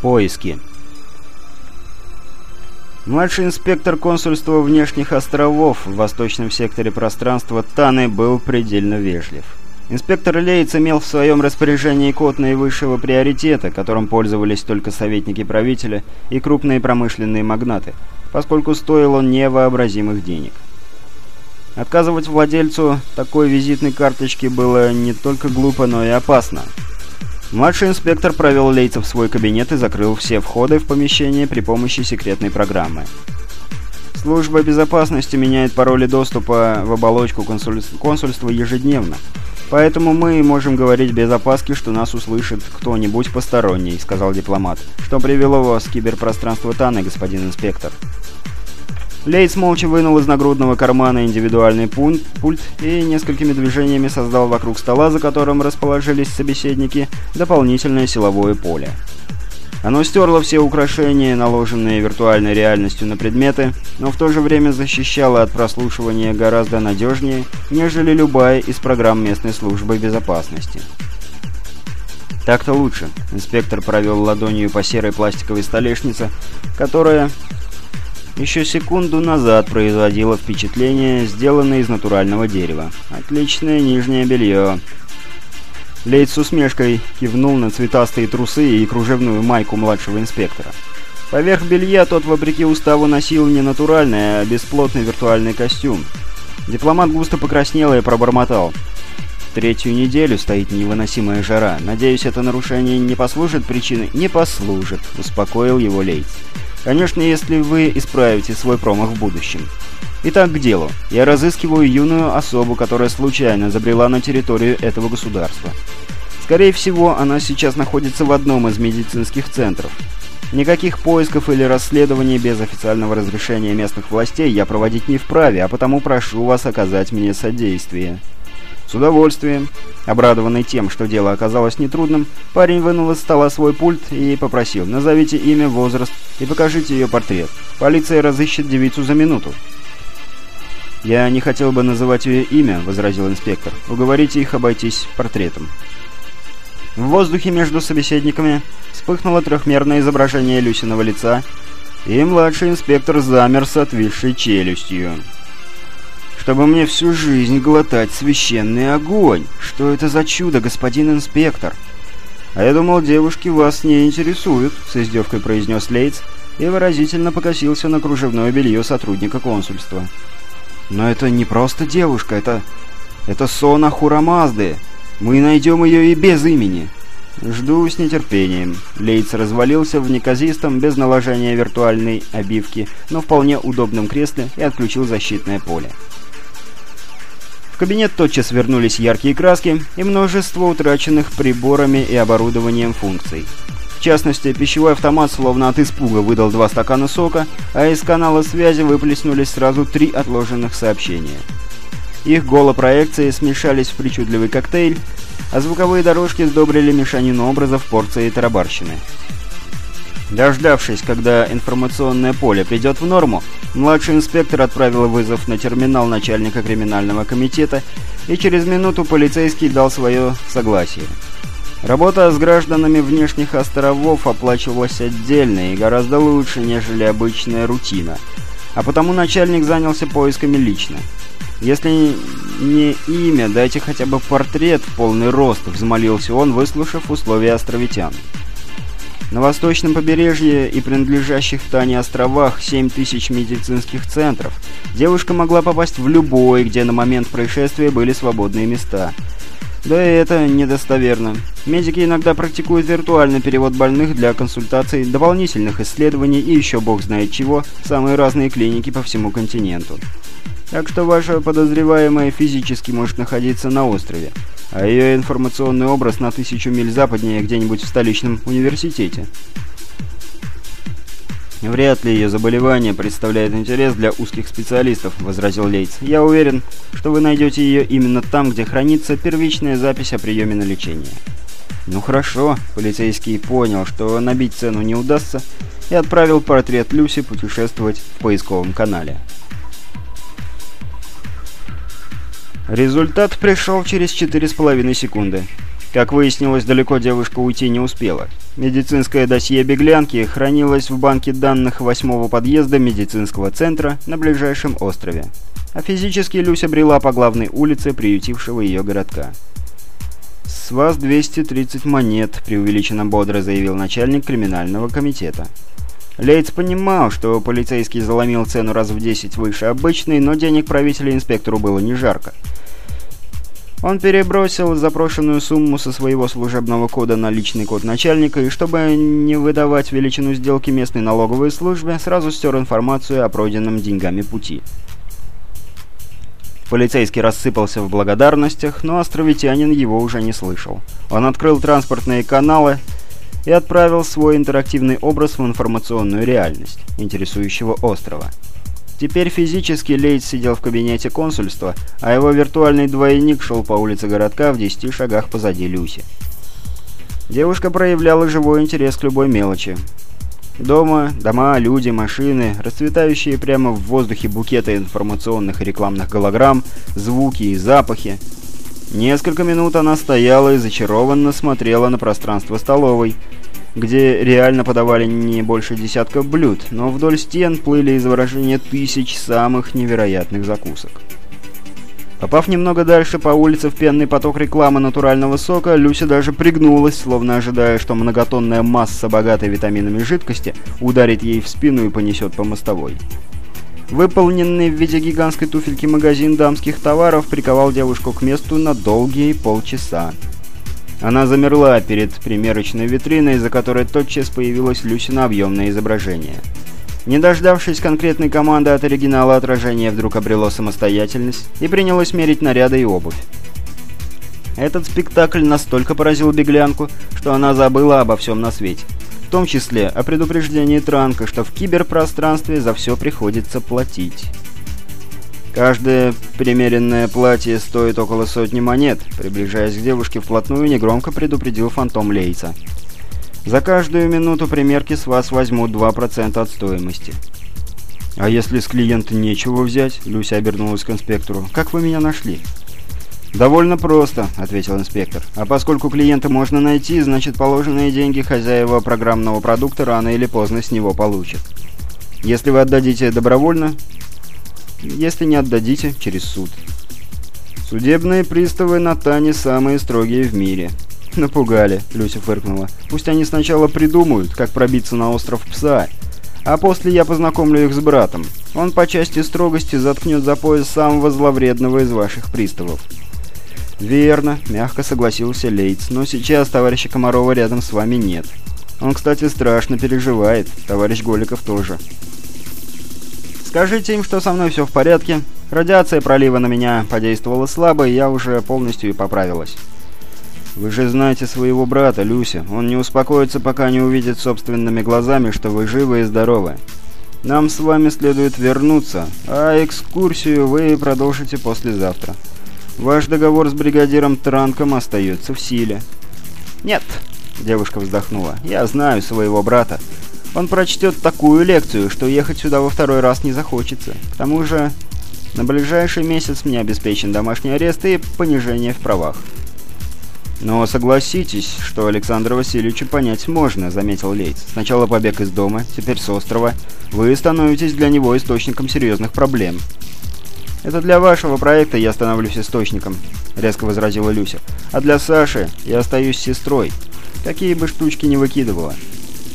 Поиски. Младший инспектор консульства внешних островов в восточном секторе пространства Таны был предельно вежлив. Инспектор Лейц имел в своем распоряжении код наивысшего приоритета, которым пользовались только советники правителя и крупные промышленные магнаты, поскольку стоил он невообразимых денег. Отказывать владельцу такой визитной карточки было не только глупо, но и опасно. Младший инспектор провел Лейца в свой кабинет и закрыл все входы в помещение при помощи секретной программы. Служба безопасности меняет пароли доступа в оболочку консуль... консульства ежедневно. Поэтому мы можем говорить без опаски, что нас услышит кто-нибудь посторонний», — сказал дипломат. «Что привело вас в киберпространство Таны, господин инспектор?» Лейтс молча вынул из нагрудного кармана индивидуальный пульт, пульт и несколькими движениями создал вокруг стола, за которым расположились собеседники, дополнительное силовое поле. Оно стерло все украшения, наложенные виртуальной реальностью на предметы, но в то же время защищало от прослушивания гораздо надежнее, нежели любая из программ местной службы безопасности. Так-то лучше. Инспектор провел ладонью по серой пластиковой столешнице, которая еще секунду назад производило впечатление, сделанное из натурального дерева. Отличное нижнее белье. Лейд с усмешкой кивнул на цветастые трусы и кружевную майку младшего инспектора. Поверх белья тот, вопреки уставу, носил не натуральный, а бесплотный виртуальный костюм. Дипломат густо покраснел и пробормотал. Третью неделю стоит невыносимая жара. Надеюсь, это нарушение не послужит причиной? Не послужит, успокоил его Лейтс. Конечно, если вы исправите свой промах в будущем. Итак, к делу. Я разыскиваю юную особу, которая случайно забрела на территорию этого государства. Скорее всего, она сейчас находится в одном из медицинских центров. Никаких поисков или расследований без официального разрешения местных властей я проводить не вправе, а потому прошу вас оказать мне содействие. С удовольствием. Обрадованный тем, что дело оказалось нетрудным, парень вынул из стола свой пульт и попросил «Назовите имя, возраст и покажите ее портрет. Полиция разыщет девицу за минуту». «Я не хотел бы называть ее имя», — возразил инспектор. «Уговорите их обойтись портретом». В воздухе между собеседниками вспыхнуло трехмерное изображение Люсиного лица, и младший инспектор замер с отвисшей челюстью чтобы мне всю жизнь глотать священный огонь. Что это за чудо, господин инспектор?» «А я думал, девушки вас не интересуют», — с издевкой произнес Лейтс и выразительно покосился на кружевное белье сотрудника консульства. «Но это не просто девушка, это... это Сона Хурамазды. Мы найдем ее и без имени». «Жду с нетерпением». Лейтс развалился в неказистом, без наложения виртуальной обивки, но вполне удобном кресле и отключил защитное поле. В кабинет тотчас вернулись яркие краски и множество утраченных приборами и оборудованием функций. В частности, пищевой автомат словно от испуга выдал два стакана сока, а из канала связи выплеснулись сразу три отложенных сообщения. Их голопроекции смешались в причудливый коктейль, а звуковые дорожки сдобрили мешанину образов порции тарабарщины. Дождавшись, когда информационное поле придет в норму, младший инспектор отправил вызов на терминал начальника криминального комитета, и через минуту полицейский дал свое согласие. Работа с гражданами внешних островов оплачивалась отдельно и гораздо лучше, нежели обычная рутина, а потому начальник занялся поисками лично. «Если не имя, дайте хотя бы портрет в полный рост», — взмолился он, выслушав условия островитян. На восточном побережье и принадлежащих Тане островах 7 тысяч медицинских центров. Девушка могла попасть в любой, где на момент происшествия были свободные места. Да и это недостоверно. Медики иногда практикуют виртуальный перевод больных для консультаций, дополнительных исследований и еще бог знает чего самые разные клиники по всему континенту. Так что ваша подозреваемая физически может находиться на острове а ее информационный образ на тысячу миль западнее где-нибудь в столичном университете. «Вряд ли ее заболевание представляет интерес для узких специалистов», — возразил Лейтс. «Я уверен, что вы найдете ее именно там, где хранится первичная запись о приеме на лечение». «Ну хорошо», — полицейский понял, что набить цену не удастся, и отправил портрет Люси путешествовать в поисковом канале. Результат пришел через 4,5 секунды. Как выяснилось, далеко девушка уйти не успела. Медицинское досье беглянки хранилось в банке данных восьмого подъезда медицинского центра на ближайшем острове. А физически Люся брела по главной улице приютившего ее городка. «С вас 230 монет», — преувеличенно бодро заявил начальник криминального комитета. Лейтс понимал, что полицейский заломил цену раз в 10 выше обычной, но денег правителя инспектору было не жарко. Он перебросил запрошенную сумму со своего служебного кода на личный код начальника и, чтобы не выдавать величину сделки местной налоговой службе, сразу стер информацию о пройденном деньгами пути. Полицейский рассыпался в благодарностях, но островитянин его уже не слышал. Он открыл транспортные каналы и отправил свой интерактивный образ в информационную реальность интересующего острова. Теперь физически Лейт сидел в кабинете консульства, а его виртуальный двойник шел по улице городка в 10 шагах позади Люси. Девушка проявляла живой интерес к любой мелочи. Дома, дома, люди, машины, расцветающие прямо в воздухе букеты информационных и рекламных голограмм, звуки и запахи. Несколько минут она стояла и зачарованно смотрела на пространство столовой, где реально подавали не больше десятка блюд, но вдоль стен плыли изображения тысяч самых невероятных закусок. Попав немного дальше по улице в пенный поток рекламы натурального сока, Люся даже пригнулась, словно ожидая, что многотонная масса, богатой витаминами жидкости, ударит ей в спину и понесет по мостовой. Выполненный в виде гигантской туфельки магазин дамских товаров приковал девушку к месту на долгие полчаса. Она замерла перед примерочной витриной, за которой тотчас появилось Люсина объемное изображение. Не дождавшись конкретной команды от оригинала, отражение вдруг обрело самостоятельность и принялось мерить наряды и обувь. Этот спектакль настолько поразил беглянку, что она забыла обо всем на свете. В том числе о предупреждении Транка, что в киберпространстве за все приходится платить. Каждое примеренное платье стоит около сотни монет. Приближаясь к девушке вплотную, негромко предупредил фантом Лейца. За каждую минуту примерки с вас возьмут 2% от стоимости. «А если с клиента нечего взять?» — Люся обернулась к инспектору. «Как вы меня нашли?» «Довольно просто», — ответил инспектор. «А поскольку клиента можно найти, значит положенные деньги хозяева программного продукта рано или поздно с него получат. Если вы отдадите добровольно, если не отдадите, через суд. Судебные приставы на Тане самые строгие в мире. Напугали, Люся фыркнула. Пусть они сначала придумают, как пробиться на остров Пса, а после я познакомлю их с братом. Он по части строгости заткнет за пояс самого зловредного из ваших приставов. «Верно», — мягко согласился Лейтс, — «но сейчас товарища Комарова рядом с вами нет. Он, кстати, страшно переживает, товарищ Голиков тоже». Скажите им, что со мной все в порядке. Радиация пролива на меня подействовала слабо, и я уже полностью и поправилась. Вы же знаете своего брата, Люся. Он не успокоится, пока не увидит собственными глазами, что вы живы и здоровы. Нам с вами следует вернуться, а экскурсию вы продолжите послезавтра. Ваш договор с бригадиром Транком остается в силе. Нет, девушка вздохнула. Я знаю своего брата. Он прочтет такую лекцию, что ехать сюда во второй раз не захочется. К тому же, на ближайший месяц мне обеспечен домашний арест и понижение в правах. «Но согласитесь, что Александра Васильевича понять можно», — заметил Лейтс. «Сначала побег из дома, теперь с острова. Вы становитесь для него источником серьезных проблем». «Это для вашего проекта я становлюсь источником», — резко возразила Люся. «А для Саши я остаюсь сестрой. Какие бы штучки не выкидывала.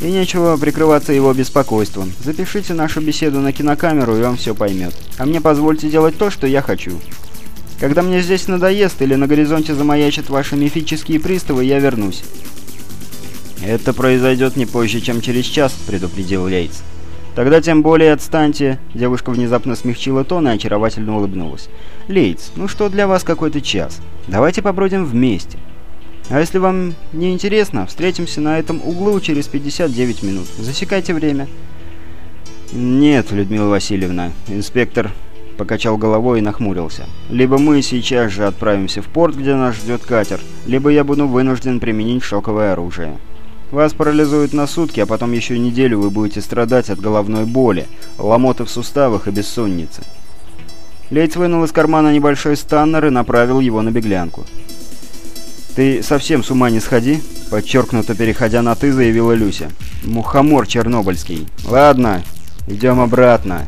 И нечего прикрываться его беспокойством. Запишите нашу беседу на кинокамеру, и он все поймет. А мне позвольте делать то, что я хочу. Когда мне здесь надоест или на горизонте замаячат ваши мифические приставы, я вернусь. «Это произойдет не позже, чем через час», — предупредил Лейтс. «Тогда тем более отстаньте». Девушка внезапно смягчила тон и очаровательно улыбнулась. «Лейтс, ну что для вас какой-то час? Давайте побродим вместе. А если вам не интересно, встретимся на этом углу через 59 минут. Засекайте время». «Нет, Людмила Васильевна». Инспектор покачал головой и нахмурился. «Либо мы сейчас же отправимся в порт, где нас ждет катер, либо я буду вынужден применить шоковое оружие. Вас парализуют на сутки, а потом еще неделю вы будете страдать от головной боли, ломоты в суставах и бессонницы». Лейц вынул из кармана небольшой станнер и направил его на беглянку. «Ты совсем с ума не сходи», — подчеркнуто переходя на «ты», заявила Люся. «Мухомор чернобыльский. Ладно, идем обратно».